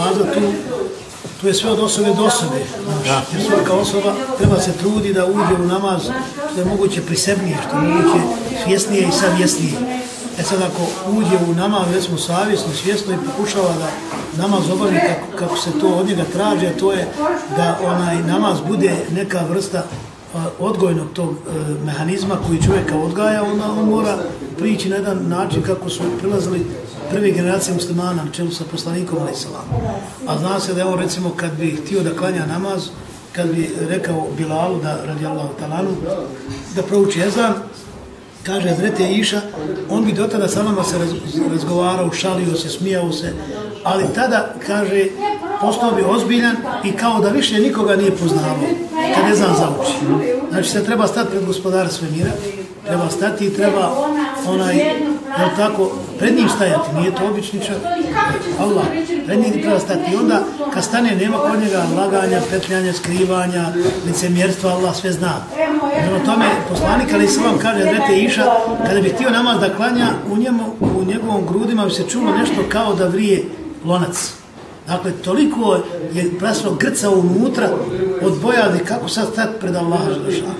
namaza, tu, tu je sve od osobe do osobe. Jer svaka osoba treba se trudi da uđe u namaz što je moguće prisebnije, što je moguće svjesnije i savjesnije. E sad ako uđe u namaz, već smo savjesno, svjesno i pokušava da namaz obavi kako, kako se to od njega traži, a to je da onaj namaz bude neka vrsta odgojnog tog e, mehanizma koji čovjeka odgaja, onda on mora prići na jedan način kako su prilazili prve generacije muslimana na čelu sa poslanikom alaih A zna se da je on recimo kad bi htio da klanja namaz, kad bi rekao Bilalu da radi Allahu talanu, da prouči ezan, kaže Zrete Iša, on bi do tada sa nama se razgovarao, šalio se, smijao se, ali tada, kaže, postao bi ozbiljan i kao da više nikoga nije poznavao, kad ne znam zauči. Znači se treba stati pred gospodara svemira, treba stati i treba onaj, jel tako, pred njim stajati, nije to obični čovjek. Allah, pred njim treba stati. I onda, kad stane, nema kod njega laganja, petljanja, skrivanja, licemjerstva, Allah sve zna. Prema tome, poslanik, ali se vam kaže, rete iša, kada bi htio namaz da klanja, u, njemu, u njegovom grudima bi se čulo nešto kao da vrije lonac. Dakle, toliko je prasno grca unutra od bojade kako sad stati pred Allaha Želešanu.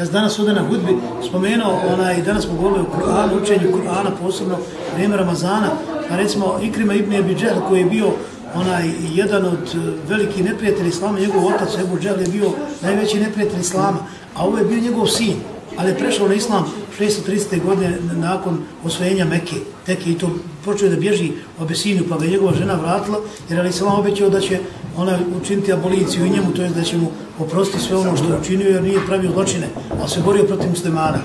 Ja sam danas ovdje na hudbi spomenuo, onaj, danas smo govorili o Kur'anu, učenju Kur'ana, posebno vrijeme Ramazana, pa recimo Ikrima ibn Abi Džehl koji je bio onaj jedan od eh, velikih neprijatelja Islama, njegov otac Ebu Džehl je bio najveći neprijatelj Islama, a ovo je bio njegov sin, ali je prešao na Islam 630. godine nakon osvojenja Mekke, tek i to počeo da bježi u Abesiniju, pa ga njegova žena vratila, jer je Islam obećao da će ona učiniti aboliciju i njemu, to je da će mu oprostiti sve ono što je učinio, jer nije pravio zločine, ali se borio protiv muslimana.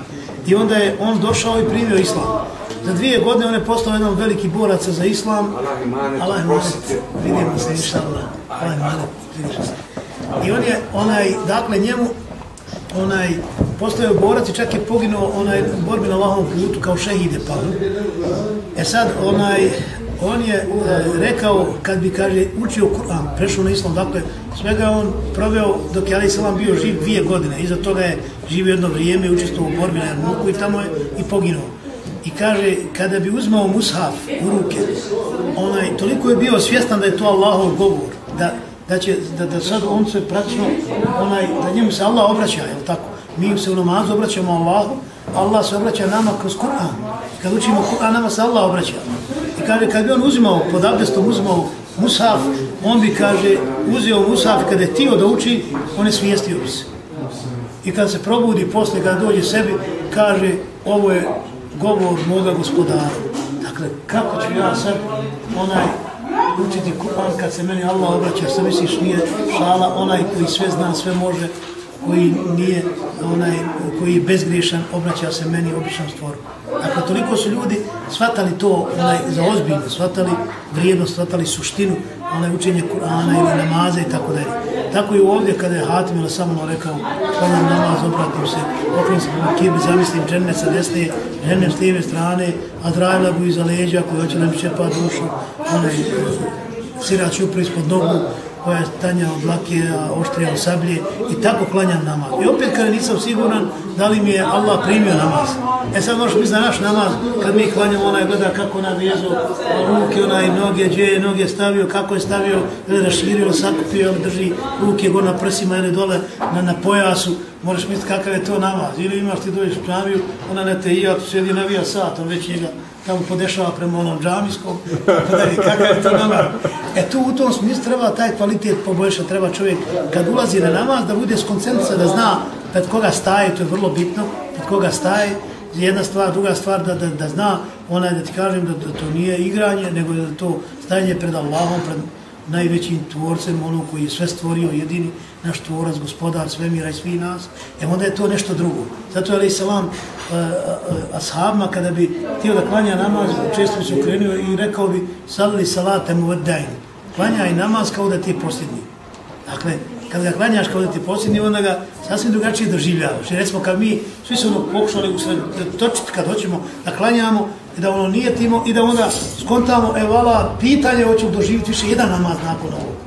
I onda je on došao i primio Islam. Za dvije godine on je postao jedan veliki borac za Islam. Allah imanet, vidimo se, inša Allah. Allah imanet, vidimo se. I on je, onaj, dakle, njemu, onaj, postao borac i čak je poginuo onaj borbi na lahom putu kao šehide pa. E sad onaj on je uh, rekao kad bi kaže učio Kur'an, prešao na islam, dakle svega on proveo dok je Ali Salam bio živ dvije godine, iza toga je živio jedno vrijeme, učestvovao u borbi na Jarmuku i tamo je i poginuo. I kaže, kada bi uzmao mushaf u ruke, onaj, toliko je bio svjestan da je to Allahov govor, da, da, će, da, da sad on se praktično, onaj, da njemu se Allah obraća, je tako? mi se u namazu obraćamo Allahu, Allah se obraća nama kroz Kur'an. Kad učimo Kur'an, nama se Allah obraća. I kaže, kad bi on uzimao, pod abdestom uzimao Musaf, on bi, kaže, uzeo Musaf, kada je tio da uči, on je svijestio bi se. I kad se probudi posle, kada dođe sebi, kaže, ovo je govor moga gospodara. Dakle, kako ću ja sad onaj učiti Kur'an kad se meni Allah obraća, što misliš nije šala, onaj koji sve zna, sve može, koji nije onaj koji je bezgriješan obraća se meni običnom stvoru. Dakle, toliko su ljudi shvatali to onaj, za ozbiljno, shvatali vrijednost, shvatali suštinu onaj učenje Kur'ana ili namaza i tako dalje. Tako i ovdje kada je Hatim ili samo rekao kada namaz obratim se, okrenim se po kibi, zamislim džene sa desne, džene s lijeve strane, a drajla bu iza leđa koji hoće nam čepa dušu, onaj sirač upri ispod nogu, koja je tanja od lakija, oštrija od sablje i tako klanjam namaz. I opet kada nisam siguran da li mi je Allah primio namaz. E sad možeš mi za naš namaz, kad mi klanjamo, onaj gleda kako na vijezu, ruke, onaj noge, gdje je noge stavio, kako je stavio, ili raširio, sakupio, drži ruke go na prsima ili dole na, na pojasu, možeš misliti kakav je to namaz. Ili imaš ti dođeš u džamiju, ona ne te i tu sjedi navija sat, on već njega tamo podešava prema onom džamijskom, kakav je to namaz. E tu u tom smislu treba taj kvalitet poboljšati, treba čovjek kad ulazi na namaz da bude skoncentrica, da zna pred koga staje, to je vrlo bitno, pred koga staje, jedna stvar, druga stvar, da, da, da zna, onaj da ti kažem da, da to nije igranje, nego da to stajanje pred Allahom, pred najvećim tvorcem, ono koji je sve stvorio, jedini naš tvorac, gospodar svemira i svi nas, e onda je to nešto drugo. Zato je ali salam uh, uh, ashabima kada bi htio da klanja namaz, često bi se ukrenio i rekao bi salili salate mu vdajn. Klanjaj namaz kao da ti je posljednji. Dakle, kada ga klanjaš kao da ti je posljednji, onda ga sasvim drugačije doživljavaš. Što recimo kad mi svi su ono pokušali u točiti kad hoćemo da klanjamo i da ono nije timo i da onda skontamo, evo vala, pitanje hoćemo doživiti više jedan namaz nakon ovoga.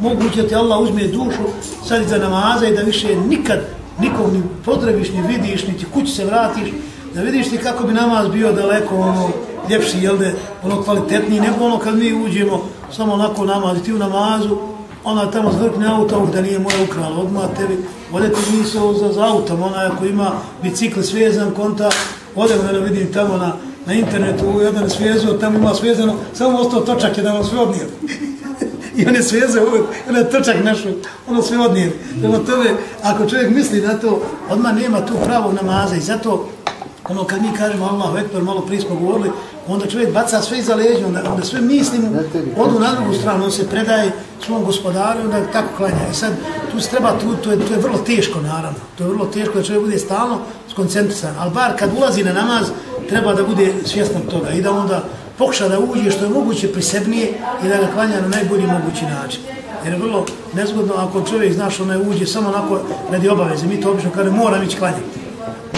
Moguće ti Allah uzme dušu sad za namaza i da više nikad nikog ni potrebiš, ni vidiš, ni ti kući se vratiš, da vidiš ti kako bi namaz bio daleko ono, ljepši, jel de, ono kvalitetniji, nego ono kad mi uđemo samo onako namaz, ti u namazu, ona tamo zvrkne auto, da nije moja ukrala, odmah tebi, ode ti misao za, za autom, ona ako ima bicikl svezan, konta, ode me da vidim tamo na, na internetu, jedan svezu, tamo ima svezano, samo ostao točak je da vam sve odnije. I on je svezao uvijek, on je točak našo, ono sve odnije. Prema tome, ako čovjek misli da to, odmah nema tu pravog namaza i zato ono kad mi kažemo Allahu Ekber, malo prije smo govorili, onda čovjek baca sve iza leđa, onda, onda sve mislimo, odu na drugu stranu, on se predaje svom gospodaru, onda tako klanja. I sad, tu se treba, tu, to, je, to je vrlo teško, naravno. To je vrlo teško da čovjek bude stalno skoncentrisan. Ali bar kad ulazi na namaz, treba da bude svjestan toga i da onda pokuša da uđe što je moguće prisebnije i da ga klanja na najbolji mogući način. Jer je vrlo nezgodno ako čovjek znaš onaj uđe samo onako radi obaveze. Mi to obično kada moram ići klanjati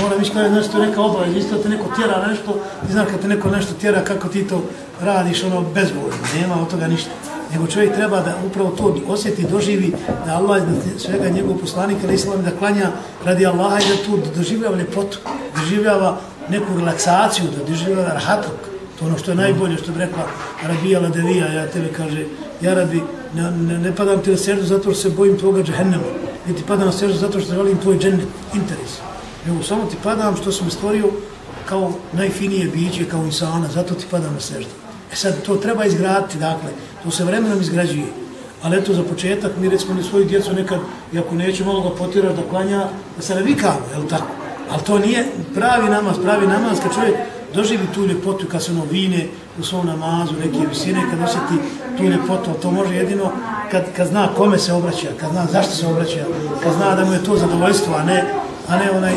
mora mi to je neka obaveza, isto te neko tjera nešto, ti znaš kad te neko nešto tjera, kako ti to radiš, ono, bezbolno, nema od toga ništa. Nego čovjek treba da upravo to osjeti, doživi, da Allah da svega njegov poslanika, ali islam da klanja radi Allaha i da tu doživljava ljepotu, doživljava neku relaksaciju, da doživljava rahatluk. To ono što je najbolje, što bi rekla Rabija Ladevija, ja tebe kaže, ja rabi, ne, ne, ne padam ti na srdu zato što se bojim tvoga džehennema, ne ti padam na srdu zato što želim tvoj džennet, interes nego samo ti padam što sam stvorio kao najfinije biće, kao insana, zato ti padam na seždu. E sad, to treba izgraditi, dakle, to se vremenom izgrađuje. Ali eto, za početak, mi recimo ni svoju djecu nekad, iako neće malo ga potiraš da klanja, da se navikamo, je li tako? Ali to nije pravi namaz, pravi namaz, kad čovjek doživi tu ljepotu, kad se ono vine u svom namazu, neke visine, kad osjeti tu ljepotu, to može jedino kad, kad zna kome se obraća, kad zna zašto se obraća, kad zna da mu je to zadovoljstvo, a ne a ne onaj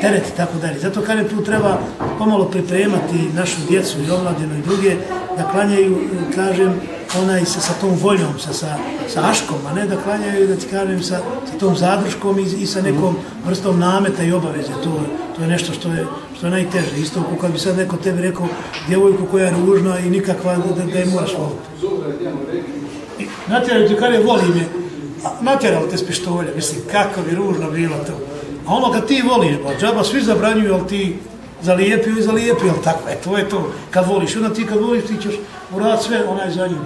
teret i tako dalje. Zato kažem, tu treba pomalo pripremati našu djecu i omladinu i druge da klanjaju, kažem, onaj sa, sa tom voljom, sa, sa, sa aškom, a ne da klanjaju, da ti kažem, sa, sa tom zadruškom i, i sa nekom vrstom nameta i obaveze. To, to je nešto što je, što je najteže. Isto kako kad bi sad neko tebi rekao djevojku koja je ružna i nikakva da, da, da je moraš voliti. Natjeraju ti kada je voli me, natjerao te s pištolja, mislim, kako bi ružno bilo to. A ono kad ti voliš, ba, džaba svi zabranjuju, ali ti zalijepio i zalijepio, ali tako, eto to je to. Kad voliš, onda ti kad voliš, ti ćeš urat sve onaj za njim.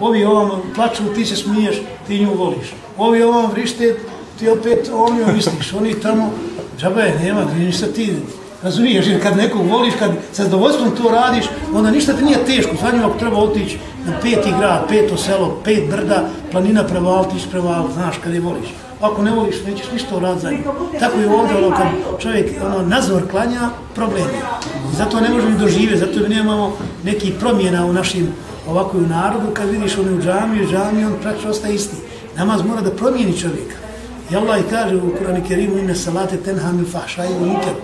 Ovi ovam plaću, ti se smiješ, ti nju voliš. Ovi ovam vrište, ti opet o njoj misliš. Oni tamo, džaba je, nema, ništa ti, razumiješ, jer kad nekog voliš, kad sa zadovoljstvom to radiš, onda ništa ti nije teško. Sad njima ako treba otići na peti grad, peto selo, pet brda, planina prevaliti, iš znaš, kad je voliš ako ne voliš, nećeš ništa uraditi za njim. Tako je ovdje, ono, kad čovjek ono, nazor klanja, problem je. Zato ne možemo doživjeti, zato nemamo neki promjena u našim ovako u narodu, kad vidiš ono u džamiju, džamiju, on praktično ostaje isti. Namaz mora da promijeni čovjeka. I Allah kaže u Kur'anu Kerimu, ime salate tenha mi fahša i unker.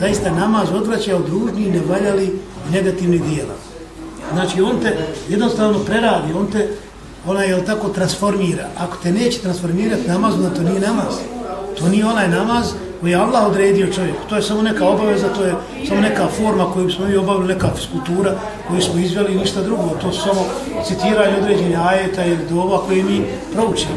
Zaista namaz odvraća od ružnih, nevaljali i negativnih dijela. Znači, on te jednostavno preradi, on te ona je tako transformira. Ako te neće transformirati namaz, onda to nije namaz. To nije onaj namaz koji je Allah odredio čovjeku. To je samo neka obaveza, to je samo neka forma koju smo mi obavili, neka fiskultura koju smo izveli i ništa drugo. To su samo citiranje određenja ajeta ili dova koje mi proučimo.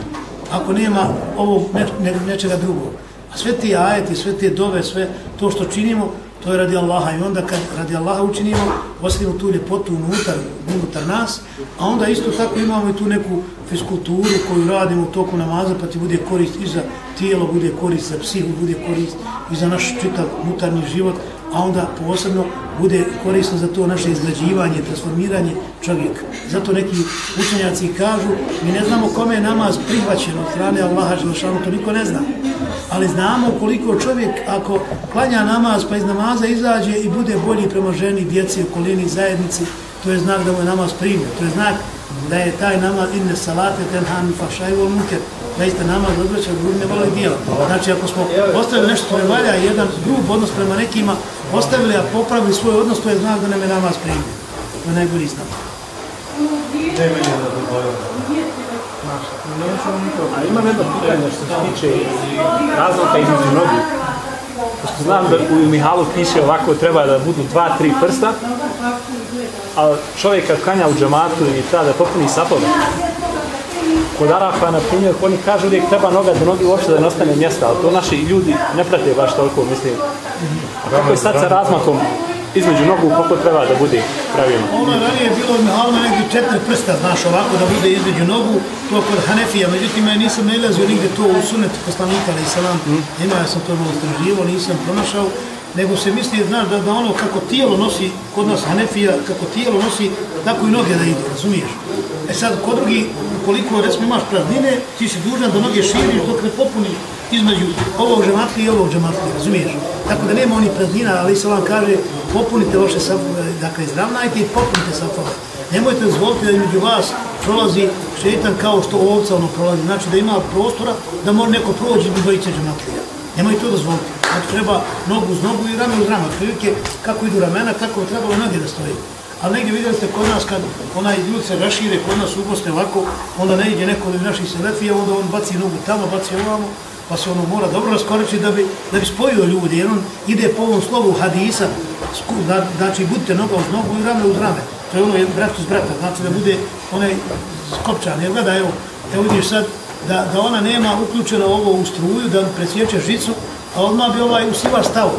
Ako nema ovog ne, ne, nečega drugog. A sve ti ajeti, sve te dove, sve to što činimo, to je radi Allaha i onda kad radi Allaha učinimo, osjetimo tu ljepotu unutar, unutar nas, a onda isto tako imamo i tu neku fiskulturu koju radimo u toku namaza, pa ti bude korist i za tijelo, bude korist za psihu, bude korist i za naš čitav unutarnji život, a onda posebno bude korisno za to naše izgrađivanje, transformiranje čovjeka. Zato neki učenjaci kažu, mi ne znamo kome je namaz prihvaćen od strane Allaha Želšanu, to niko ne zna. Ali znamo koliko čovjek, ako klanja namaz, pa iz namaza izađe i bude bolji prema ženi, djeci, okolini, zajednici, to je znak da mu je namaz primio. To je znak da je taj namaz inne salate ten han fašaju muker zaista namaz odvraća grub ne i dijela. Znači, ako smo ostavili nešto što ne valja, jedan grub odnos prema nekima, ostavili, a popravili svoj odnos, to je znak da nam je namaz primio. To je najbolji stav. A imam jedno pitanje što se tiče razlika između nogu. Pošto znam da u Mihalu piše ovako treba da budu dva, tri prsta, a čovjek kad kanja u džamatu i treba da popuni sapove, kod Arafa, na primjer, oni kažu uvijek treba noga do nogi uopšte da ne ostane mjesta, ali to naši ljudi ne prate baš toliko, mislim. A kako je sad sa razmakom između nogu koliko treba da bude pravilno? Ono je ranije bilo od Mihalma negdje četiri prsta, znaš, ovako da bude između nogu, to kod Hanefija, međutim ja nisam nailazio nigde to u sunet poslanika, ali salam, mm. ima, ja sam to malo straživo, nisam pronašao, nego se misli, znaš, da, da ono kako tijelo nosi, kod nas Hanefija, kako tijelo nosi, tako i noge da idu, razumiješ? E sad, kod drugi, koliko, recimo, imaš praznine, ti si dužan da noge širiš dok ne popuni između ovog džematlija i ovog džematlija, razumiješ? Tako da nema oni praznina, ali se vam kaže, popunite vaše safove, dakle, izravnajte i popunite safove. Nemojte dozvoliti da među vas prolazi šetan kao što ovca ono prolazi, znači da ima prostora da može neko prođe do dvojice džematlija. Nemoj to dozvoliti. Znači treba nogu uz nogu i rame uz rame. Otprilike kako idu ramena, tako trebalo noge da stoji. Ali negdje vidjeli ste kod nas kad onaj ljud se rašire, kod nas u Bosne ovako, onda ne ide neko od naših selefija, onda on baci nogu tamo, baci ovamo, pa se ono mora dobro raskoreći da bi, da bi spojio ljudi, jer on ide po ovom slovu hadisa, znači budite noga uz nogu i rame uz rame. To je ono jedan brat uz brata, znači da bude onaj skopčan. Jer gledaj, evo, evo vidiš sad, da, da ona nema uključeno ovo u struju, da presjeće žicu, a odmah bi ovaj usiva stavu.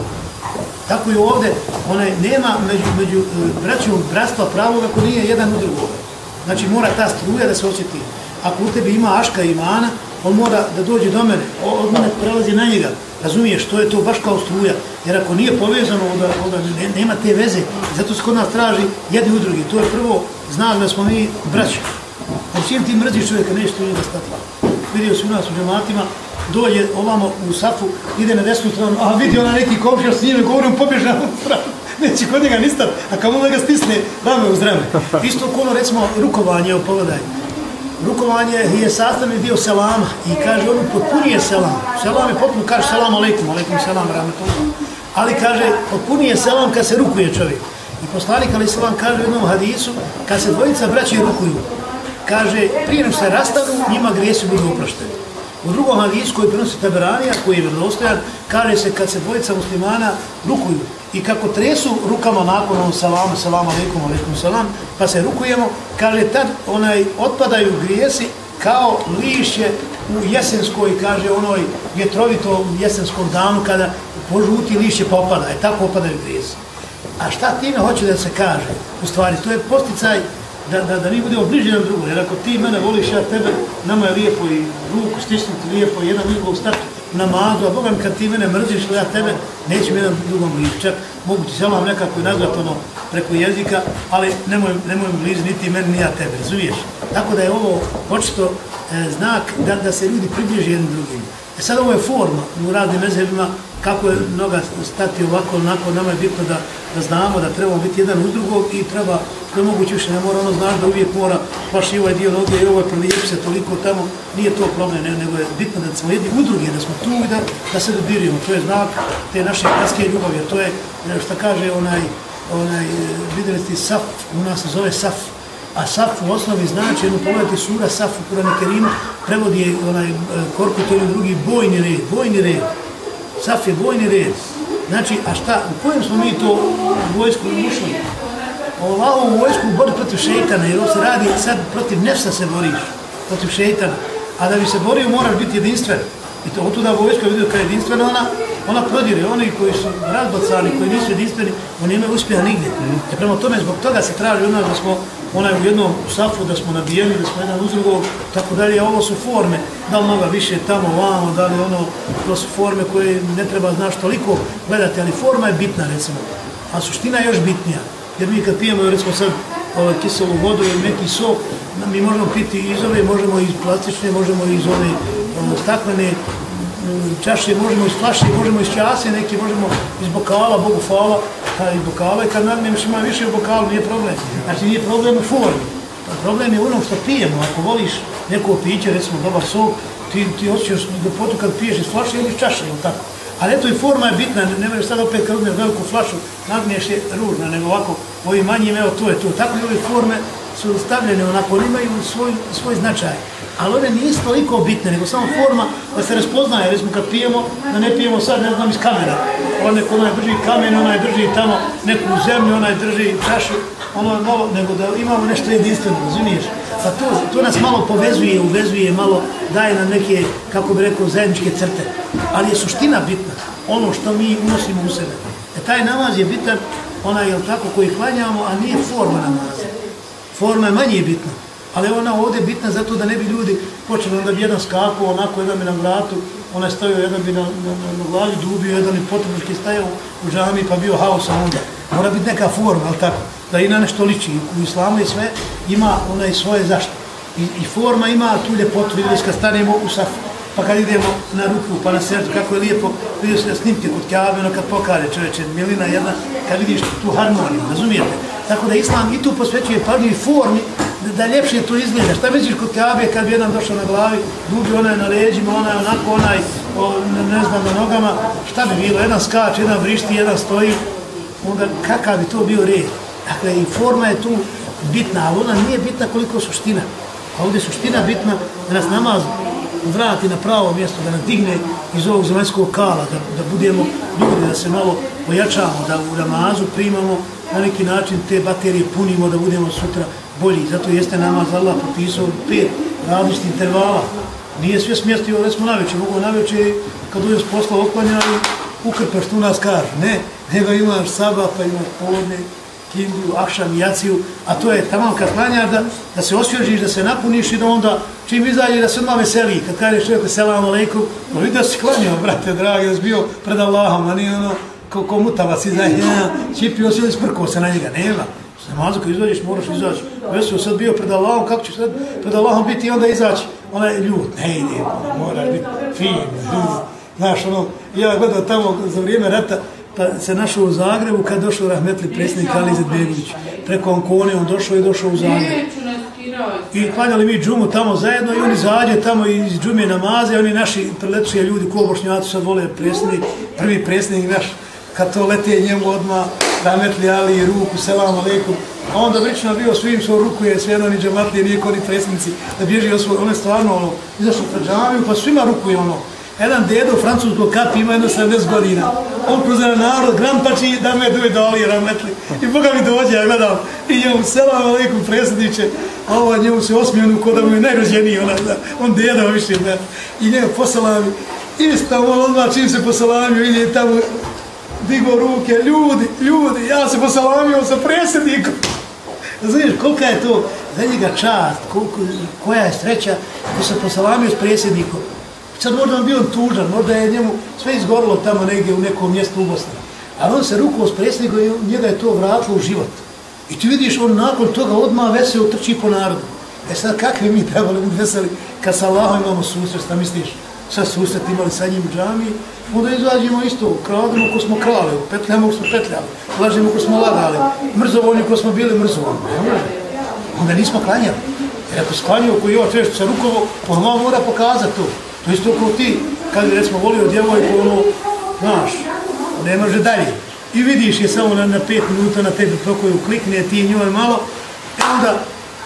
Tako i ovdje, onaj, nema među, među e, braćom bratstva pravog ako nije jedan u drugog. Znači mora ta struja da se osjeti. Ako u tebi ima aška imana, on mora da dođe do mene, od mene prelazi na njega. Razumiješ, to je to baš kao struja. Jer ako nije povezano, onda, onda ne, nema te veze. Zato se kod nas traži jedni u drugi. To je prvo znak da smo mi braći. Ako čim ti mrziš čovjeka, nešto nije da stati vidio se u nas u džematima, dođe ovamo u safu, ide na desnu stranu, a vidi ona neki komšija s njime, govorim, pobježe na stranu, neće kod njega nistat, a kamo da ga stisne, rame uz rame. Isto kolo, recimo, rukovanje, pogledaj. Rukovanje je sastavni dio selama i kaže, on potpunije selam. Selam je potpuno, kaže selam alaikum, alaikum selam, rahmetullah. to. Ali kaže, potpunije selam kad se rukuje čovjek. I poslanik, ali selam, kaže u jednom hadisu, kad se dvojica braće rukuju, kaže, prije nek se rastavu, njima grijesi budu oprošteni. U drugom hadisu koji prenosi Taberanija, koji je vrlostojan, kaže se kad se dvojica muslimana rukuju i kako tresu rukama nakon ovom salamu, salamu alaikum, alaikum salam, pa se rukujemo, kaže, tad onaj otpadaju grijesi kao lišće u jesenskoj, kaže, onoj vjetrovitom jesenskom danu kada požuti lišće pa opada, je tako opadaju grijesi. A šta time hoće da se kaže? U stvari, to je posticaj da, da, da mi budemo bliži jedan drugom, jer ako ti mene voliš, ja tebe, nama je lijepo i ruku stisnuti lijepo, jedan drugog stati namazu, a Boga mi kad ti mene mrziš, ja tebe, neću jedan drugom bliži, čak mogu ti selam nekako i nazvat ono preko jezika, ali nemoj, nemoj mi bliži niti meni, ni ja tebe, razumiješ? Tako da je ovo očito e, znak da, da se ljudi približi jednim drugim. E sad ovo je forma u radnim mezebima, kako je noga stati ovako, onako, nama je bitno da, da znamo da trebamo biti jedan uz drugog i treba, što je moguće više, ne mora ono znaš da uvijek mora baš i ovaj dio noge i ovaj prelijep se toliko tamo, nije to problem, ne, nego je bitno da smo jedni u drugi, da smo tu i da, da se dodirimo, to je znak te naše kraske ljubavi, to je, što kaže onaj, onaj, e, vidjeli ste, saf, u nas se zove saf, a saf u osnovi znači, jedno pogledajte sura saf u Kurane Kerimu, prevodi eh, onaj eh, e, ili drugi bojni red, bojni red, saf je bojni red. Znači, a šta, u kojem smo mi to vojsku ušli? Ovo u vojsku bori protiv šeitana, jer se radi sad protiv nefsa se boriš, protiv šeitana. A da bi se borio, moraš biti jedinstven. I to od tuda vojska vidio kada je jedinstvena, ona, ona prodire. Oni koji su razbacani, koji nisu jedinstveni, oni imaju uspjeha nigdje. Mm. E prema tome, zbog toga se traži od nas da smo onaj u jednom safu, da smo nabijeni, da smo jedan uz drugog, tako dalje. Ovo su forme, da li mnoga više tamo, vamo, da li ono, to su forme koje ne treba, znaš, toliko gledati, ali forma je bitna, recimo. A suština je još bitnija. Jer mi kad pijemo, recimo sad, ovaj, kiselu vodu ili neki sok, mi možemo piti iz ove, možemo iz plastične, možemo iz ove ono, staklene čaše, možemo iz flaše, možemo iz čase, neki možemo iz bokala, Bogu hvala, a iz bokala i kad nadmiješ ima više u bokalu, nije problem. Znači nije problem u formi. Problem je u onom što pijemo. Ako voliš neko piće, recimo dobar sok, ti, ti osjećaš do potu kad piješ iz flaše ili iz čaše, ili tako. Ali eto i forma je bitna, ne možeš sad opet kad uzmeš veliku flašu, nadmiješ je ružna, nego ovako, ovi manji, evo to je to. Tako i ove forme su stavljene onako, oni imaju svoj, svoj značaj. Ali one nisu toliko bitne, nego samo forma da se raspoznaje. Recimo kad pijemo, da ne pijemo sad, ne znam, iz kamera. Onaj ko onaj drži kamen, onaj drži tamo neku zemlju, onaj drži čašu, ono je malo, nego da imamo nešto jedinstveno, razumiješ? Pa to, to nas malo povezuje, uvezuje, malo daje nam neke, kako bi rekao, zajedničke crte. Ali je suština bitna, ono što mi unosimo u sebe. E taj namaz je bitan ona je tako koji klanjamo, a nije forma namaza. Forma je manje bitna. Ali ona ovdje je bitna zato da ne bi ljudi počeli onda bi jedan skakao, onako jedan bi na vratu, ona je stavio, jedan bi na, na, na, na glavi dubio, jedan bi potrebnički stajao u džami pa bio haos onda. Mora biti neka forma, ali tako, da i na nešto liči. U islamu je sve, ima ona i svoje zašto. I, I forma ima tu ljepotu, vidjeli kad stanemo u safu, pa kad idemo na ruku, pa na srcu, kako je lijepo, vidio se snimke kod Kjabe, ono kad pokaže čovječe, milina jedna, kad vidiš tu harmoniju, razumijete? Tako da Islam i tu posvećuje pažnju i formi, da, da ljepše to izgleda. Šta misliš kod Kabe kad bi jedan došao na glavi, dubi onaj na leđima, onaj onako, onaj, o, ne, ne znam, na nogama, šta bi bilo, jedan skač, jedan vrišti, jedan stoji, onda kakav bi to bio red? Dakle, i forma je tu bitna, ali ona nije bitna koliko suština. A ovdje suština bitna da nas namaz vrati na pravo mjesto, da nas digne iz ovog zemaljskog kala, da, da budemo ljudi, da se malo pojačamo, da u namazu primamo na neki način te baterije punimo, da budemo sutra bolji. Zato jeste namaz Allah popisao pet različitih intervala. Nije sve smjestio, recimo na večer, mogu na večer, kad uđeš s posla oklanjali, ukrpaš tu nas kaže. Ne, nego imaš sabah, pa imaš povodne, kindiju, akšam, jaciju, a to je tamo kad klanjaš da, da se osvježiš, da se napuniš i da onda čim izađe da se odmah veseli. Kad kažeš čovjeku selam aleikum, no pa vidi da si klanjao, brate, dragi, da si bio pred Allahom, a nije ono ko, ko mutavac izađe, ja, čipio se ili sprkao se na njega, nema. Se mazu kad izađeš, moraš izaći. Vesio sad bio pred Allahom, kako ćeš sad pred Allahom biti i onda izaći? Ona je ljud, ne ide, mora biti fin, ljud. Znaš, ono, ja gledam tamo za vrijeme rata, pa se našao u Zagrebu kad došao Rahmetli predsjednik Ali Zedbegović. Preko Ankone on došao i došao u Zagreb. I klanjali mi džumu tamo zajedno i oni zađe tamo iz džume namaze, oni naši prelepšije ljudi, ko bošnjaci sad vole predsjednik, prvi predsjednik naš, kad to lete njemu odmah, nametli Ali i ruku, selam aleikum. A onda vrično bio svim svoj ruku je sve jedno ni džematlije, nije koni presnici, da bježi o svoj, on je stvarno ono, izašao pred džamiju, pa svima ruku je ono, jedan dedo francuskog kapi ima jedno 70 godina. On prozira narod, grampači, da me duje do Ali Rametli. I Boga mi dođe, ja gledam. I njemu, selam aleikum predsjedniče. A ovo njemu se osmijenu ono, kod da mu je najrođeniji, ona, da, on dedo više. Da. I njemu posalami. Isto, on odmah čim se posalamio, ide tamo, digo ruke, ljudi, ljudi, ja se posalamio sa predsjednikom. Znaš, kolika je to za njega čast, koliko, koja je sreća ko se posalamio s predsjednikom. Sad možda on bio tužan, možda je njemu sve izgorilo tamo negdje u nekom mjestu u Bosni. Ali on se rukao s predsjednikom i njega je to vratilo u život. I ti vidiš, on nakon toga odmah veseo trči po narodu. E sad, kakvi mi trebali biti veseli kad sa Allahom imamo susret, šta misliš? Sad susret imali sa njim u džami, onda izađemo isto, krademo ko smo krali, petljamo ko smo petljali, lažemo ko smo lagali, mrzovoljni ko smo bili mrzovoljni. Onda nismo klanjali. Jer ako sklanjio koji je ovo sa rukovo, on mora pokazati to. To isto kao ti, kad bi recimo volio djevojku, ono, znaš, ne može dalje. I vidiš je samo na, na pet minuta na tebi pokoju klikne, ti njoj malo, e onda,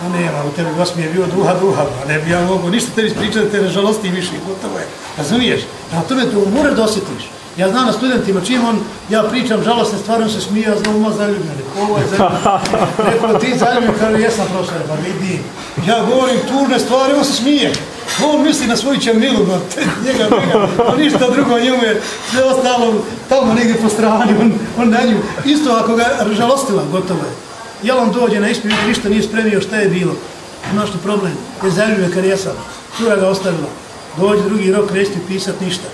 a nema, u tebi vas mi je bio duha, duha, a ne bi ja mogu ništa tebi spričati, te ne žalosti više, gotovo je. Razumiješ? Na tome to moraš da osjetiš. Ja znam na studentima, čim on, ja pričam žalostne stvari, on se smije, ja znam, uma zaljubljeni. Ovo je zaljubljeni. Neko, ti zaljubljeni, kaže, jesam profesor, pa vidi. Ja govorim tužne stvari, on se smije. On misli na svoju čemilu, no, njega, njega, a ništa drugo, njemu je sve ostalo tamo negdje po strani, on, on na nju. Isto ako ga žalostila, gotovo je. Jel on dođe na ispit, ništa nije spremio, šta je bilo? Ima što problem, je zaljubio kad jesam. Cura ga ostavila. Dođe drugi rok, nećete pisat ništa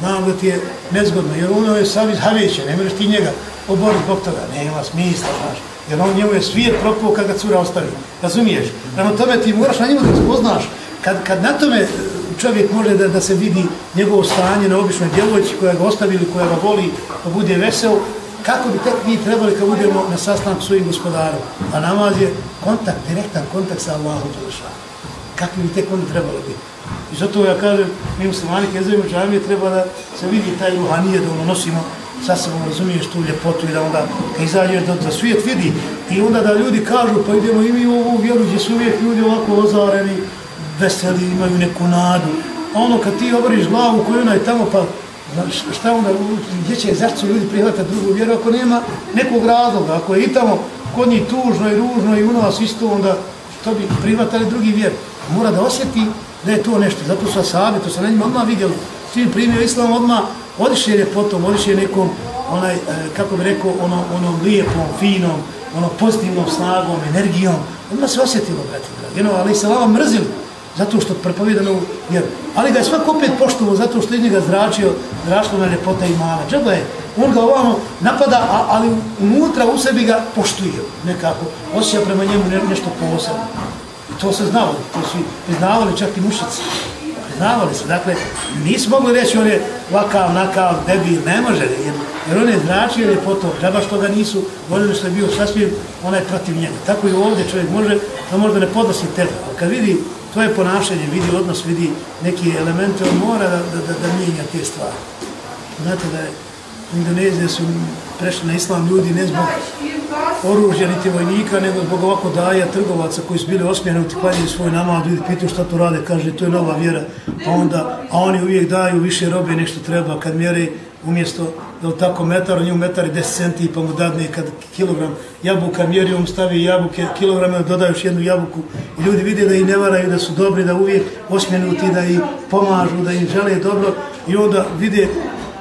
znam da ti je nezgodno, jer ono je sam iz Haveća, ne možeš ti njega oboriti zbog toga, nema smisla, znaš, jer on njemu je svijet propao kad ga cura ostavi, razumiješ? Prema tome ti moraš na njemu da spoznaš, kad, kad na tome e, čovjek može da, da se vidi njegovo stanje na običnoj djevojci koja ga ostavi ili koja ga voli, da bude vesel, kako bi tek mi trebali kad budemo na sastanku svojim gospodarom? A namaz je kontakt, direktan kontakt sa Allahom Đelešanu. Kakvi bi tek oni trebali biti? I zato ja kažem, mi muslimani kad zovemo džamije, treba da se vidi taj ruhanije, da ono nosimo sa sobom, razumiješ tu ljepotu i da onda kad izađeš da, da svijet vidi i onda da ljudi kažu pa idemo i mi u ovu vjeru gdje su uvijek ljudi ovako ozareni, veseli, imaju neku nadu. A ono kad ti obriš glavu koju onaj tamo pa Znači, šta onda, gdje će zašto ljudi prihvatati drugu vjeru ako nema nekog razloga, ako je i tamo kod njih tužno i ružno i u nas isto onda to bi prihvatali drugi vjer. Mora da osjeti da je to nešto. Zato su asabi, to se na njima odmah vidjeli. Čim primio islam odmah, odiše je potom, odiše nekom onaj, e, kako bi rekao, ono, onom lijepom, finom, ono pozitivnom snagom, energijom, odmah se osjetilo, brati, dragi. Jedno, ali se lava mrzili, zato što prepovjeda vjeru. Ali ga je svak opet poštovo, zato što je njega zračio, zračilo na ljepota i mala. Džaba je, on ga ovamo napada, a, ali unutra u sebi ga poštuje nekako, osjeća prema njemu nešto posebno. I to se znalo, to su priznavali čak i mušici. Priznavali se, dakle, nisu mogli reći on je vakav, nakav, debil, ne može, jer, jer on je zračio ljepoto, džaba što ga nisu voljeli što je bio sasvim, onaj protiv njega. Tako i ovdje čovjek može, da možda ne podnosi tebe. Kad vidi to je ponašanje, vidi odnos, vidi neki elemente, on mora da, da, da, da mijenja te stvari. Znate da je Indonezija su prešli na islam ljudi ne zbog oružja niti vojnika, nego zbog ovako daja trgovaca koji su bili osmijenuti, klanjaju svoj namad, ljudi pitaju šta to rade, kaže to je nova vjera, pa onda, a oni uvijek daju više robe nešto treba, kad mjere umjesto da li tako metar, on nju metar i 10 centi, pa mu dadne kad kilogram jabuka mjeri, on stavi jabuke, kilograme, dodaješ još jednu jabuku i ljudi vide da i ne varaju, da su dobri, da uvijek osmjenuti, da i pomažu, da im žele dobro i onda vide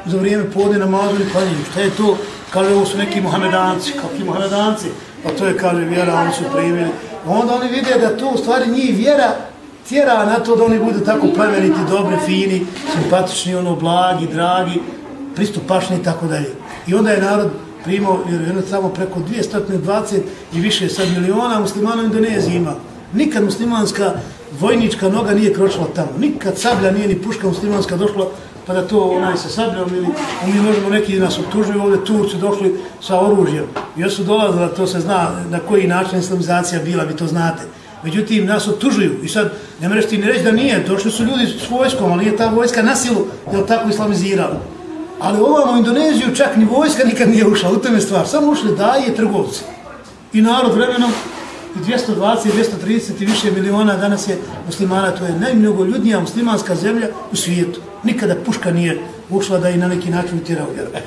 za vrijeme podne namazu i klanjaju. Šta je to? Kaže, ovo su neki muhamedanci, kakvi muhamedanci? Pa to je, kaže, vjera, oni su primili. Onda oni vide da to u stvari njih vjera tjera na to da oni budu tako plemeniti, dobri, fini, simpatični, ono, blagi, dragi, pristupačni i tako dalje. I onda je narod primao, jer je ono samo preko 220 i više sad miliona muslimana u Indoneziji ima. Nikad muslimanska vojnička noga nije kročila tamo. Nikad sablja nije ni puška muslimanska došla pa da to onaj sa sabljom ili mi možemo neki nas optužuju ovdje Turci došli sa oružjem. Još su dolazili, to se zna na koji način islamizacija bila, vi to znate. Međutim, nas optužuju i sad ne mreš ti ne reći da nije, došli su ljudi s vojskom, ali je ta vojska na silu je tako islamizirala. Ali ovamo u Indoneziju čak ni vojska nikad nije ušla, u tome stvar. Samo ušli daje trgovci. I narod vremenom i 220, 230 i više miliona danas je muslimana, to je najmnogo ljudnija muslimanska zemlja u svijetu. Nikada puška nije ušla da i na neki način utjera u vjeru. E,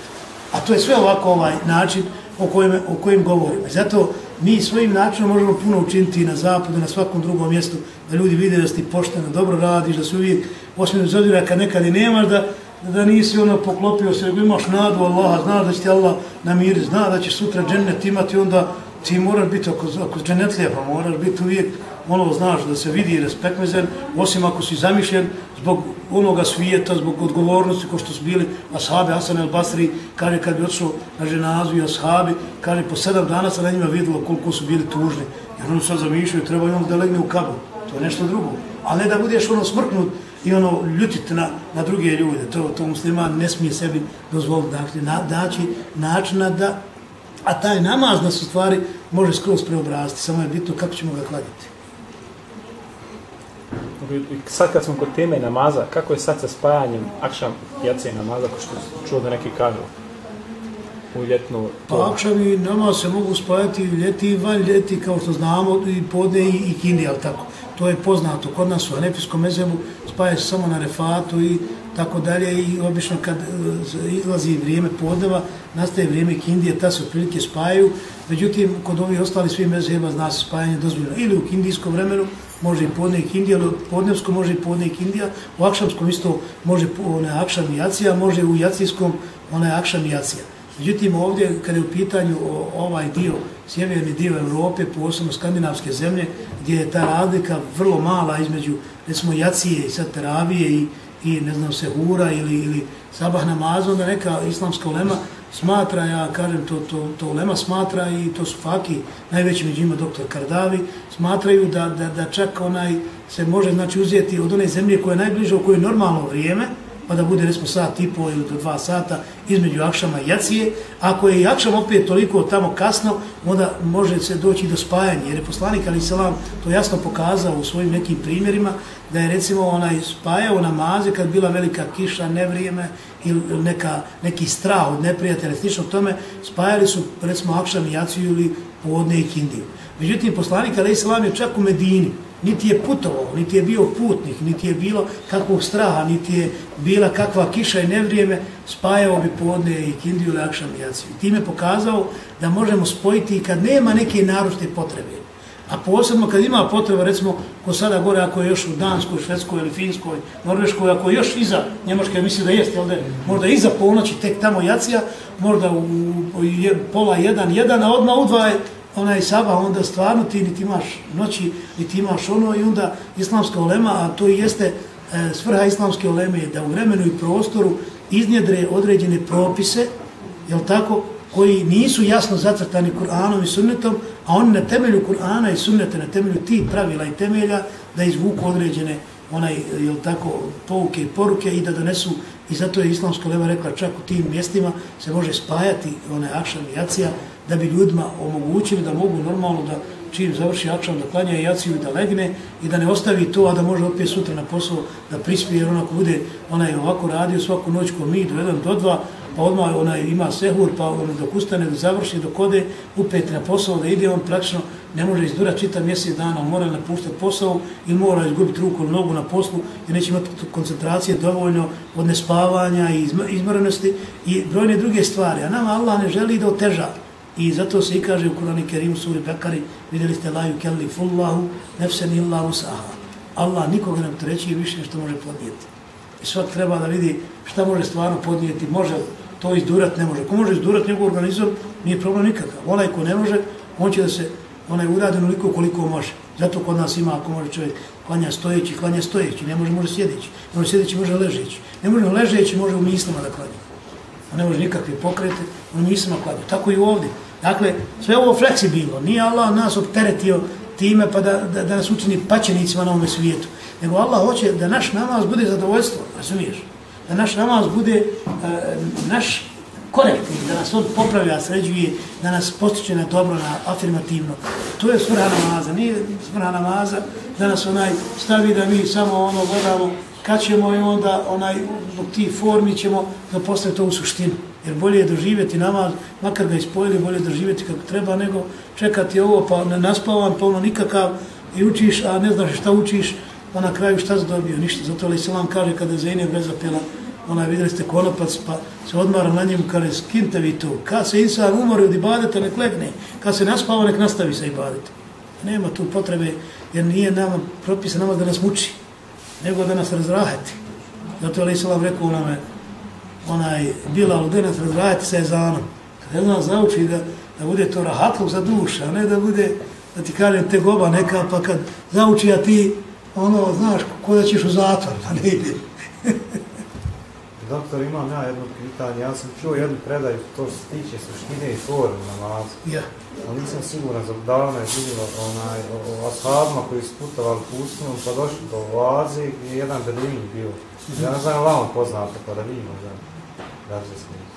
a to je sve ovako ovaj način o kojem, o kojem govorimo. Zato mi svojim načinom možemo puno učiniti na zapadu, na svakom drugom mjestu, da ljudi vide da si pošteno, dobro radiš, da se uvijek osmijenu zodira kad nekad i nemaš, da, da nisi ono poklopio se, imaš nadu Allaha, zna da će ti Allah namiri, zna da će sutra džennet imati, onda ti moraš biti oko, oko dženetlija, pa moraš biti uvijek ono znaš da se vidi respektmezen, osim ako si zamišljen zbog onoga svijeta, zbog odgovornosti ko što su bili ashabi Hasan el Basri, kaže kad bi odšao na ženazu i ashabi, kaže po sedam dana se na njima vidjelo koliko su bili tužni, jer oni sad zamišljaju, treba imam da legne u kabu, to je nešto drugo. ali ne da budeš ono smrknut i ono ljutit na, na druge ljude, to, to musliman ne smije sebi dozvoliti, dakle, na, daći načina da A taj namaz nas u stvari može skroz preobraziti, samo je bitno kako ćemo ga kladiti. Sad kad smo kod teme namaza, kako je sad sa spajanjem akšam jace namaza, ko što čuo da neki kažu? U ljetnu... Pa akšam i namaz se mogu spajati i ljeti i van ljeti, kao što znamo, i podne i, i kindi, ali tako. To je poznato. Kod nas u Hanefijskom mezemu spaja se samo na refatu i tako dalje i obično kad e, izlazi vrijeme podneva, nastaje vrijeme kindije, ta se otprilike spajaju. Međutim, kod ovih ostali svi mezeba zna se spajanje dozvoljeno. Ili u kindijskom vremenu može i podne i kindija, ali podnevsko može i podne i kindija. U akšamskom isto može one akšam i jacija, može u jacijskom one akšam i jacija. Međutim, ovdje, kada je u pitanju ovaj dio, sjeverni dio Europe, posebno skandinavske zemlje, gdje je ta razlika vrlo mala između, recimo, jacije i sad teravije i, i ne znam sehura ili ili sabah namaz onda neka islamska ulema smatra ja kažem to to to ulema smatra i to su faki najveći među njima doktor Kardavi smatraju da, da, da čak onaj se može znači uzeti od one zemlje koja je najbliže u kojoj je normalno vrijeme pa da bude resmo sat i pol ili do dva sata između Akšama i Jacije. Ako je Akšam opet toliko tamo kasno, onda može se doći do spajanja. Jer je poslanik Ali Salam to jasno pokazao u svojim nekim primjerima, da je recimo onaj spajao namaze kad bila velika kiša, nevrijeme ili neka, neki strah od neprijatelja, slično tome, spajali su recimo Akšam i Jaciju ili Podne i Kindiju. Međutim, poslanik Ali Salam je čak u Medini, niti je putovao, niti je bio putnik, niti je bilo kakvog straha, niti je bila kakva kiša i nevrijeme, spajao bi podne i kindiju lakšam jaciju. Time pokazao da možemo spojiti kad nema neke narušte potrebe. A posebno kad ima potreba, recimo, ko sada gore, ako je još u Danskoj, Švedskoj ili Finskoj, Norveškoj, ako je još iza Njemačke, misli da jeste, jel da je, možda iza ponoći, tek tamo jacija, možda u, u je, pola jedan, jedan, a odmah u dva je onaj sabah, onda stvarno ti niti imaš noći, niti imaš ono i onda islamska olema, a to i jeste e, svrha islamske oleme je da u vremenu i prostoru iznjedre određene propise, jel tako, koji nisu jasno zacrtani Kur'anom i sunnetom, a oni na temelju Kur'ana i sunneta, na temelju tih pravila i temelja, da izvuku određene onaj, jel tako, pouke i poruke i da donesu, i zato je islamska leva rekla, čak u tim mjestima se može spajati one akšan i jacija, da bi ljudima omogućili da mogu normalno da čim završi akšan da klanja jaciju i da legne i da ne ostavi to, a da može opet sutra na posao da prispije, jer onako bude ona je ovako radio svaku noć ko mi do jedan, do dva, pa odmah ona ima sehur, pa on dok ustane da završi, dok ode, upet na posao da ide, on praktično ne može izdurati čitav mjesec dana, on mora napuštati posao ili mora izgubiti ruku ili nogu na poslu jer neće imati koncentracije dovoljno od nespavanja i izmorenosti i brojne druge stvari. A nama Allah ne želi da oteža. I zato se i kaže u Kurani Kerimu suri Bekari, vidjeli ste laju kelli fullahu, nefsen illahu saha. Allah nikoga ne treći više što može podnijeti. I svak treba da vidi šta može stvarno podnijeti, može to izdurat, ne može. Ko može izdurat njegov organizam, nije problem nikakav. Onaj ko ne može, on će da se onaj uradi onoliko koliko može. Zato kod nas ima, ako može čovjek klanja stojeći, klanja stojeći, ne može, može sjedeći. Ne može sjedeći, može ležeći. Ne može ležeći, može u mislima da klanja. On ne može nikakve pokrete, u mislima klanja. Tako i ovdje. Dakle, sve ovo fleksibilno. Nije Allah nas opteretio time pa da, da, da nas učini paćenicima na ovome svijetu. Nego Allah hoće da naš namaz bude zadovoljstvo, razumiješ? Da naš namaz bude uh, naš korektiv, da nas on popravlja, sređuje, da nas postiče na dobro, na afirmativno. To je svrha namaza, nije svrha namaza da nas onaj stavi da mi samo ono gledamo kad ćemo i onda onaj zbog tih formi ćemo da postane to u suštinu. Jer bolje je doživjeti namaz, makar ga ispojili, bolje je doživjeti kako treba, nego čekati ovo pa ne naspavam, pa ono nikakav i učiš, a ne znaš šta učiš, pa na kraju šta si dobio, ništa. Zato Ali Selam kaže kada Zainab rezapela, onaj vidjeli ste konopac, pa se odmara na njemu, kaže, skinte vi to. Kad se insan umori od ibadeta, nek legne. Kad se naspava, nek nastavi sa ibadetom. Nema tu potrebe, jer nije nama propisa nama da nas muči, nego da nas razraheti. Zato je Ali rekao nam, onaj, bila ali da nas razraheti sa ezanom. Kad je zna zauči da, da bude to rahatlog za duša, a ne da bude, da ti kažem, te goba neka, pa kad zauči, a ti, ono, znaš, ko da ćeš u zatvor, pa ne ide. Doktor, imam ja jedno pitanje. Ja sam čuo jednu predaju, to se tiče suštine i forme namaza. Ja. Ali nisam siguran, za davno je vidjelo onaj, o, o ashabima koji su putovali pustinom, pa došli do oaze gdje je jedan beduin bio. Ja ne znam, vam poznate, pa da vi možda razjasnite.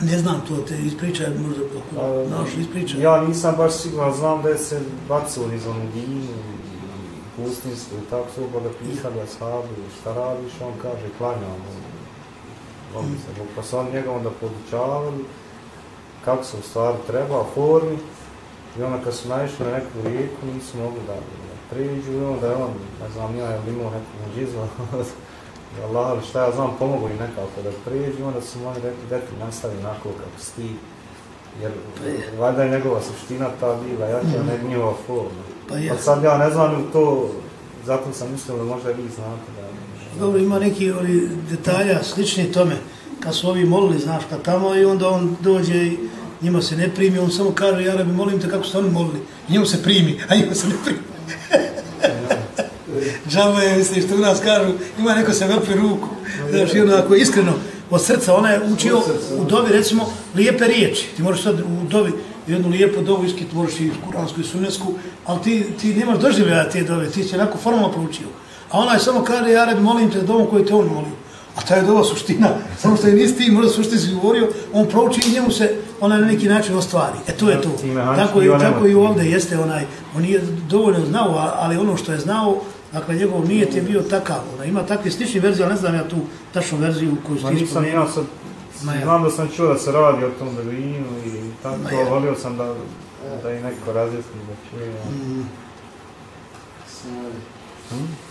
Ne znam to, te ispričaj, možda kako naš ispričaj. Ja nisam baš siguran, znam da je se bacili iz onu dinu i pustinstvo i tako su pa da pitali ashabi šta radiš, on kaže klanjam. Se, pa oni njega onda podučavali kako se u stvari treba, formi, i onda kad su naišli na neku rijeku, nisu mogli da, da priđu, i onda je on, ne znam, ja je imao neku muđizu, Allah, ali šta ja znam, pomogu im nekako da priđu, onda su oni rekli, deti, nastavi onako kako sti, jer valjda je njegova suština ta bila, ja ću ne njihova forma. Pa, pa sad ja ne znam to, zato sam mislio da možda vi znate da... Dobro, ima neki oni detalja slični tome, kad su ovi molili, znaš, pa tamo i onda on dođe i njima se ne primi, on samo kaže, ja rabi, molim te kako su oni molili. I njemu se primi, a njima se ne primi. Džalma je, misliš, što u nas kažu, ima neko se vrpi ruku, znaš, i onako iskreno, od srca, ona je učio u dovi, recimo, lijepe riječi. Ti možeš sad u dovi jednu lijepu dovu iskiti, možeš i kuransku i sunesku, ali ti, ti nemaš doživljaja te dove, ti si onako formalno proučio. A ona je samo kaže, ja rabi, molim te dovom koju te on molio. A ta je dova suština, samo što je nisi ti, možda suština si govorio, on prouči i njemu se ona na neki način ostvari. E to je to. Tako, i, tako i ovdje jeste onaj, on nije dovoljno znao, ali ono što je znao, dakle njegov nijet je bio takav. Ona ima takve slične verzije, ali ne znam ja tu tačnu verziju koju ste ispomenuo. Ja sad, ja. znam da sam čuo da se radi o tom beduinu i tako, ja. volio sam da, da i neko razjasni da čuje. Mm. Hmm?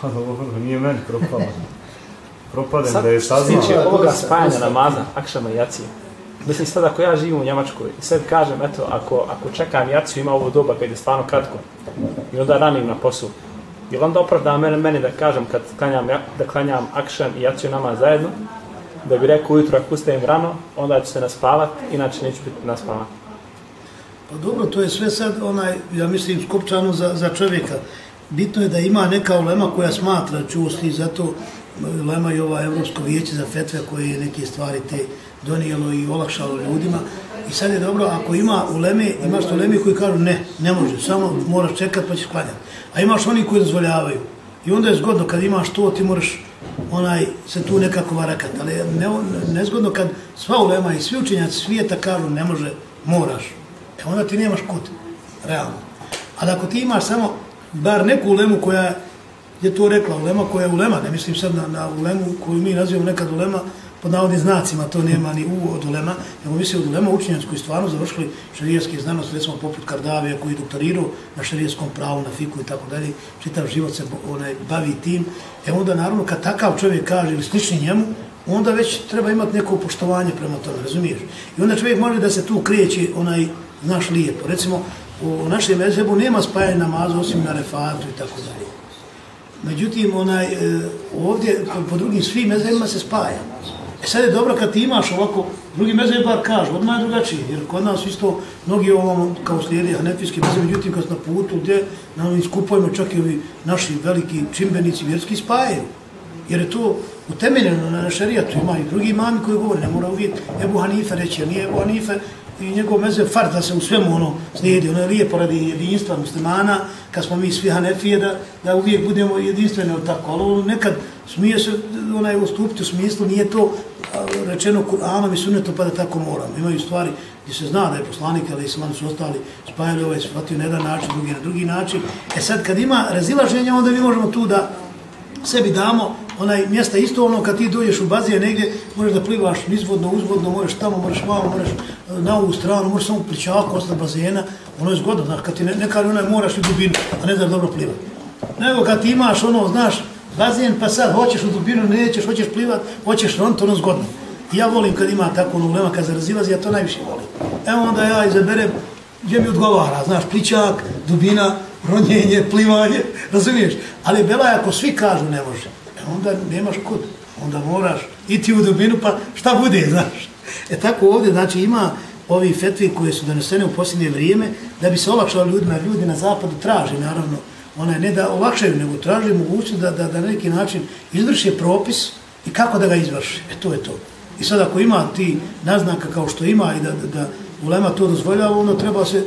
Pa dobro, nije meni propalo. Propadem Sad, da je saznao. Sad, ovoga spajanja namaza, akšama i jacije. Mislim sad ako ja živim u Njemačkoj i sad kažem, eto, ako, ako čekam jaciju, ima ovo doba kad je stvarno kratko i onda ranim na poslu, i onda opravda mene, meni da kažem kad klanjam, ja- da klanjam akšan i jaciju nama zajedno, da bi rekao ujutro ako ustajem rano, onda ću se naspavat, inače neću biti naspavan. Pa dobro, to je sve sad, onaj, ja mislim, skopčano za, za čovjeka. Bitno je da ima neka ulema koja smatra čusti, zato e, ulema i ova Evropsko vijeće za fetve koje je neke stvari te donijelo i olakšalo ljudima. I sad je dobro, ako ima uleme, imaš uleme koji kažu ne, ne može, samo moraš čekat pa ćeš klanjati. A imaš oni koji dozvoljavaju. I onda je zgodno kad imaš to, ti moraš onaj se tu nekako varakat. Ali ne, nezgodno kad sva ulema i svi učenjaci svijeta kažu ne može, moraš. E onda ti nemaš kut, realno. Ali ako ti imaš samo bar neku ulemu koja je to rekla, ulema koja je ulema, ne mislim sad na, na ulemu koju mi nazivamo nekad ulema, pod navodnim znacima, to nema ni u od ulema, nego mislim od ulema učenjaci koji stvarno završili šarijetske znanosti, recimo poput Kardavija koji je doktorirao na šarijetskom pravu, na fiku i tako dalje, čitav život se onaj, bavi tim, e onda naravno kad takav čovjek kaže ili slični njemu, onda već treba imati neko poštovanje prema tome, razumiješ? I onda čovjek može da se tu kreće, onaj, znaš, lijepo. Recimo, u našem mezhebu nema spajanja namaza osim na refatu i tako dalje. Međutim, onaj, e, ovdje, po, po drugim svim mezhebima se spaja. E sad je dobro kad ti imaš ovako, drugi mezheb bar kažu, odmah je drugačije, jer kod nas isto mnogi ovom kao slijedi hanefijski mezheb, međutim kad na putu gdje na ovim skupovima čak i ovi naši veliki čimbenici vjerski spajaju. Jer je to utemeljeno na šarijatu, ima i drugi imami koji govore, ne mora uvijek Ebu Hanife reći, jer nije Ebu Hanife i njegov mezeb fard da se u svemu ono slijedi, ono je lijepo radi jedinstva muslimana, kad smo mi svi Hanefije, da, da uvijek budemo jedinstveni od tako, ali ono nekad smije se onaj ustupiti u smislu, nije to a, rečeno Kur'anom i sunnetom pa da tako moramo. Imaju stvari gdje se zna da je poslanik, ali islam su ostali spajali ovaj shvatio na jedan način, drugi na drugi način. E sad kad ima razilaženja, onda mi možemo tu da sebi damo onaj mjesta isto ono kad ti dođeš u bazije negdje, možeš da plivaš nizvodno, uzvodno, možeš tamo, možeš vamo, možeš e, na ovu stranu, možeš samo pličako ostati bazena, ono je zgodno, znaš, kad ti ne, ne onaj moraš u dubinu, a ne da dobro plivat. Nego kad ti imaš ono, znaš, bazen, pa sad hoćeš u dubinu, nećeš, hoćeš plivat, hoćeš ront, ono zgodno. I ja volim kad ima tako ono ulema, kad se razilazi, ja to najviše volim. Evo onda ja izaberem gdje mi odgovara, znaš, pličak, dubina, ronjenje, plivanje, razumiješ? Ali bela ako svi kažu ne može, e onda nemaš kud, onda moraš iti u dubinu pa šta bude, znaš? E tako ovdje, znači ima ovi fetvi koje su donesene u posljednje vrijeme da bi se olakšalo ljudima, ljudi na zapadu traže, naravno, onaj, ne da olakšaju, nego traže mogućnost da, da, da na neki način izvrše propis i kako da ga izvrši. E to je to. I sad ako ima ti naznaka kao što ima i da, da, da ulema to dozvoljava, ono treba se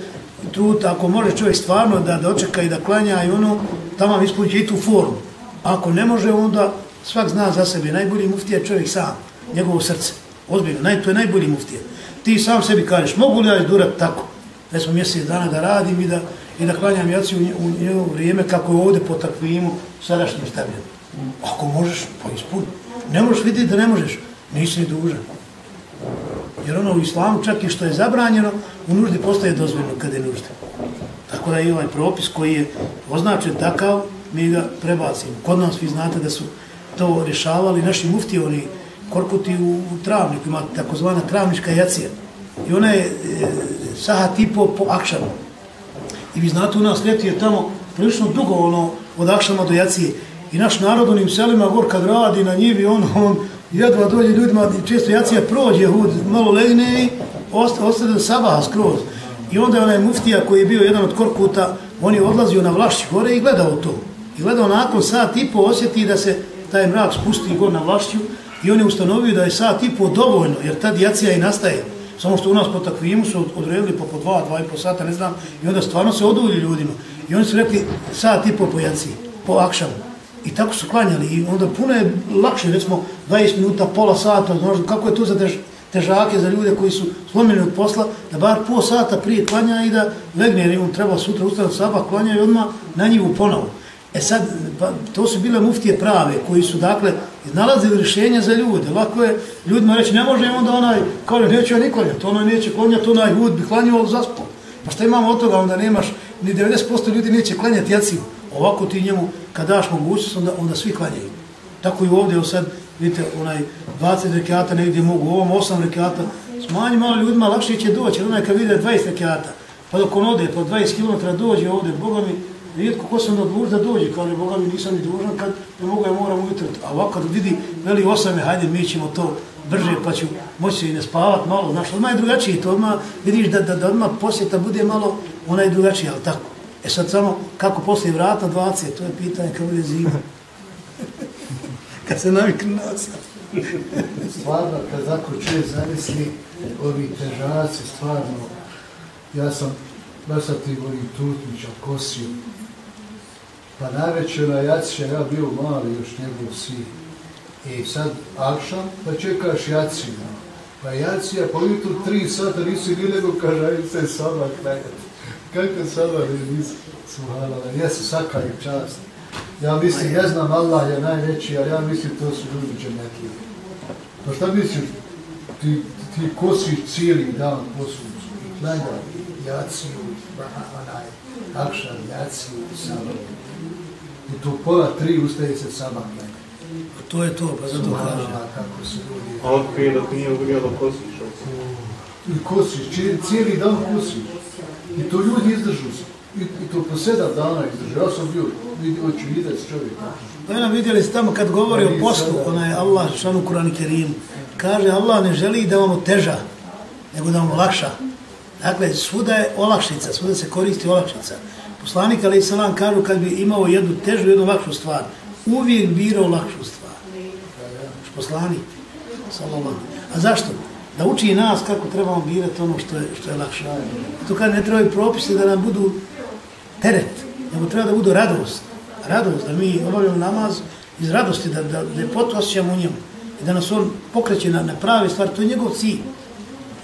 trud, ako može čovjek stvarno da dočeka i da klanja i ono, tamo ispuniti i tu formu. Ako ne može, onda svak zna za sebe. Najbolji muftija je čovjek sam, njegovo srce. Ozbiljno, naj, to je najbolji muftija. Ti sam sebi kažeš, mogu li ja izdurat tako? Da smo mjesec dana da radim i da, i da klanjam jaci u, u njegovo vrijeme kako je ovdje po takvimu sadašnjim stavljen. Ako možeš, pa ispuni. Ne možeš vidjeti da ne možeš, nisi ni dužan. Jer ono u islamu čak i što je zabranjeno, u nuždi postaje dozvoljeno kada je nužda. Tako da i ovaj propis koji je označen takav, mi ga prebacimo. Kod nas vi znate da su to rješavali naši mufti, oni korkuti u, u travniku, ima takozvana travnička jacija. I ona je e, sahat i po, po akšanu. I vi znate, u nas ljeti je tamo prilično dugo ono, od akšama do jacije. I naš narod onim selima gor kad radi na njivi, on, on jedva dođe ljudima, često jacija prođe, hud, malo legne i ostane do sabaha skroz. I onda je onaj muftija koji je bio jedan od Korkuta, on je odlazio na vlašći gore i gledao to. I gledao nakon sat i po osjeti da se taj mrak spusti god na vlašću i on je ustanovio da je sat i po dovoljno, jer tad dijacija i nastaje. Samo što u nas po takvimu su odredili po, po dva, dva i po sata, ne znam, i onda stvarno se odulji ljudima. I oni su rekli sat i po po jaciji, po akšavu. I tako su klanjali i onda puno je lakše, recimo 20 minuta, pola sata, znaš, kako je to za tež, težake, za ljude koji su slomljeni od posla, da bar po sata prije klanja i da legne, jer on treba sutra ustaviti sabah, klanja i odmah na njivu ponovo. E sad, pa, to su bile muftije prave, koji su, dakle, iznalazili rješenja za ljude. Lako je ljudima reći, ne može onda onaj, kao ne, neće oni klanjati, onaj neće klanjati, onaj hud bi klanjao zaspao. Pa šta imamo od toga, onda nemaš, ni 90% ljudi neće klanjati jaciju. Ovako ti njemu, kad daš mogućnost, onda, onda svi klanjaju. Tako i ovdje, sad, vidite, onaj 20 rekata negdje mogu, ovom 8 rekata Smanji malo ljudima, lakše će doći, onaj kad vide 20 rekiata, pa dok on ode po 20 km dođe ovdje, Boga mi, rijetko ko sam da dužan da dođe, kaže, Boga mi nisam ni dužan, kad ne mogu, ja moram ujutro. A ovako kad vidi, veli osame, hajde, mi ćemo to brže, pa ću moći se i ne spavat malo, znaš, odmah je drugačiji, to odmah vidiš da, da, da odmah posjeta bude malo, ona je drugačija, ali tako. E sad samo, kako poslije vrata 20, to je pitanje kako bude zima. kad se navikne na sad. Stvarno, kad tako čuje zamisli, ovi težaci, stvarno, ja sam, baš sad ti volim Tutmića, Kosiju, pa najveće na Jacija, ja bio mali još njegov sin. I sad Akšan, pa čekaš Jacina. Pa Jacija, pa jutru tri sata nisi ni nego kaže, ajde se sama klanjati. Kako sama ne nisi? ja jesu sakaju čast. Ja mislim, ne znam, Allah je najveći, ali ja mislim, to su ljudi džemetlije. Pa šta misliš, ti, ti kosiš cijeli dan posuđu i klanja jaciju, pa, onaj, akšan, jaciju, sama. I tu pola tri ustaje se sama klanja. To je to, pa zato kažem. Subhanallah, kako se ljudi. A od prije dok nije ugrijalo kosiš. I kosiš, cijeli, dan kosiš. I to ljudi izdržu se. I, I to po sedam dana izdržu. Ja sam bio, vidi, hoću vidjeti čovjek. Pa jedna vidjeli ste tamo kad govori o postu, onaj Allah, šanu Kur'an Kerim, kaže Allah ne želi da vam oteža, nego da vam olakša. Dakle, svuda je olakšica, svuda se koristi olakšica. Poslanik Ali Salam kažu kad bi imao jednu težu, jednu lakšu stvar, uvijek birao lakšu stvar. Poslanik, sallallahu. A zašto? Da uči nas kako trebamo birati ono što je, što je lakše. To kad ne trebaju propisi da nam budu teret, nego treba da budu radost. Radost, da mi obavljamo namaz iz radosti, da, da ljepotu osjećamo u njemu. I da nas on pokreće na, na prave stvari, to je njegov cilj.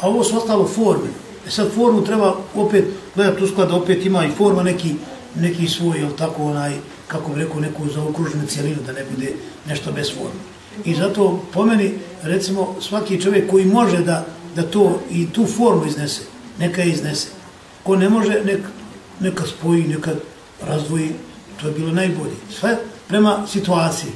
A ovo su ostalo forme. Sad formu treba opet gledati tu da opet ima i forma neki, neki svoj, jel tako, onaj, kako bi rekao, neku zaokruženu cijelinu, da ne bude nešto bez forme. I zato po meni, recimo, svaki čovjek koji može da, da to i tu formu iznese, neka je iznese. Ko ne može, nek, neka spoji, neka razdvoji, to je bilo najbolje. Sve prema situaciji.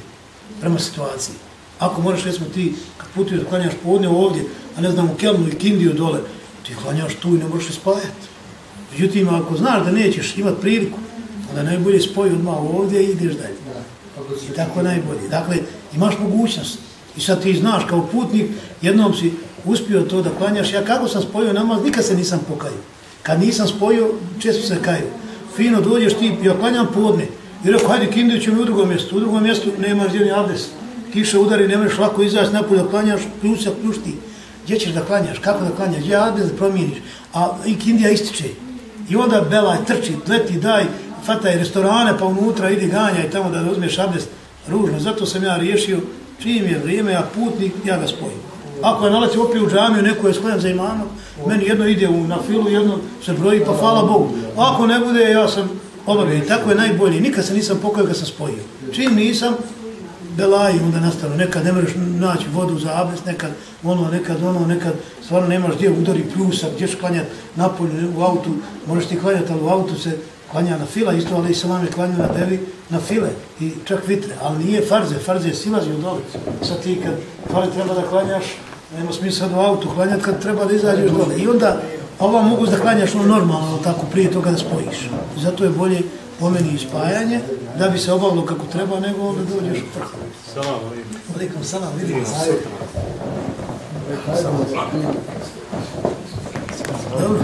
Prema situaciji. Ako moraš, recimo, ti kad putuješ klanjaš podne ovdje, a ne znam, u Kelnu i Kindiju dole, ti klanjaš tu i ne možeš spajati. Međutim, ako znaš da nećeš imati priliku, onda najbolje spoji odmah ovdje i ideš dalje. I tako najbolje. Dakle, imaš mogućnost. I sad ti znaš kao putnik, jednom si uspio to da klanjaš. Ja kako sam spojio namaz, nikad se nisam pokajio. Kad nisam spojio, često se kaju. Fino dođeš ti, ja klanjam podne. I rekao, hajde, kindio ćemo u drugom mjestu. U drugom mjestu nemaš gdje ni abdes. Kiša udari, ne možeš lako izaći napolje klanjaš, pljusa, pljušti. Gdje ćeš da klanjaš, kako da klanjaš, gdje abdes promijeniš. A i kindija ističe. I onda belaj, trči, leti, daj, fataj restorane, pa unutra idi i tamo da uzmeš abdest. Ružno, zato sam ja riješio, čim je vrijeme, ja putnik, ja ga spojim. Ako je nalazi opet u džamiju, neko je sklenjan za imanom, meni jedno ide u, na filu, jedno se broji, pa hvala Bogu. Ako ne bude, ja sam obavio. Tako je najbolje. Nikad se nisam pokojio kad sam spojio. Čim nisam, belaji onda nastalo. Nekad ne možeš naći vodu za abdest, nekad ono, nekad ono, nekad stvarno nemaš gdje udari plusak, gdje ćeš klanjati napolju u autu, možeš ti klanjati, ali u autu se klanja na fila, isto ali Islam je klanjao na devi na file i čak vitre, ali nije farze, farze je silazi od dole. Sad ti kad fali treba da klanjaš, nema smisla da u autu klanjati kad treba da izađeš dole. I onda ova mogu da klanjaš ono normalno, tako prije toga da spojiš. Zato je bolje po meni ispajanje, da bi se obavilo kako treba, nego onda dođeš u prhu. Salam alaikum. Alikum salam, vidimo se sutra. Dobro,